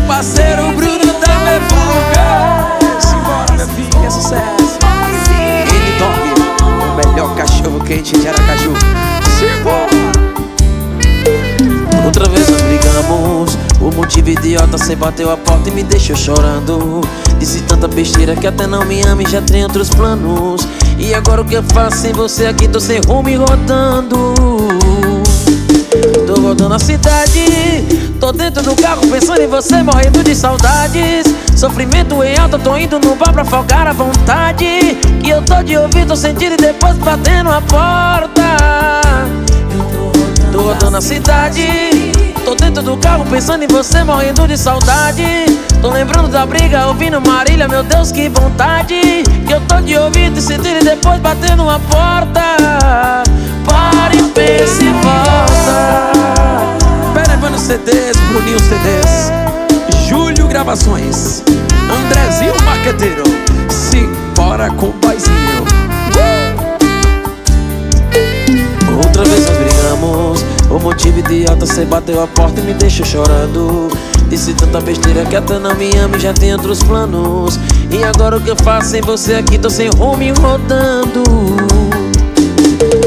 parceiro Bruno da Mefoca Simbora, minha filha, é sucesso. N-Dog, o melhor cachorro quente de Aracaju. Simbora. Outra vez nós brigamos. O motivo idiota Cê bateu a porta e me deixou chorando. Disse tanta besteira que até não me ama e já tem outros planos. E agora o que eu faço sem você aqui? Tô sem rumo e rodando. Tô rodando a cidade Tô dentro do carro pensando em você Morrendo de saudades. Sofrimento em alta, tô indo no bar pra folgar a vontade. Que eu tô de ouvido sentindo e depois batendo a porta. Tô rodando a cidade. Tô dentro do carro pensando em você Morrendo de saudade. Tô lembrando da briga, ouvindo Marília Meu Deus, que vontade. Que eu tô de ouvido sentindo e depois batendo a porta. Para e pense Gravações Andrezinho Marqueteiro Simbora com o paizinho. Outra vez nós brigamos O motivo idiota, cê bateu a porta e me deixou chorando. Disse tanta besteira que até não me ama e já tem outros planos. E agora o que eu faço sem você aqui? Tô sem rumo rodando.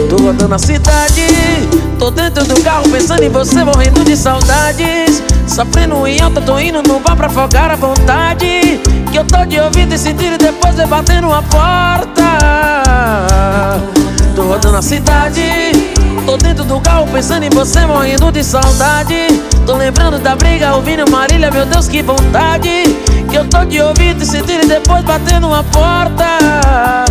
Tô rodando a cidade Tô dentro do carro pensando em você Morrendo de saudades Sofrendo em alta, tô indo no bar pra afogar a vontade. Que eu tô de ouvido e sentindo depois eu batendo a porta. Tô rodando a cidade Tô dentro do carro pensando em você Morrendo de saudade. Tô lembrando da briga, ouvindo Marília Meu Deus, que vontade. Que eu tô de ouvido e sentindo depois batendo a porta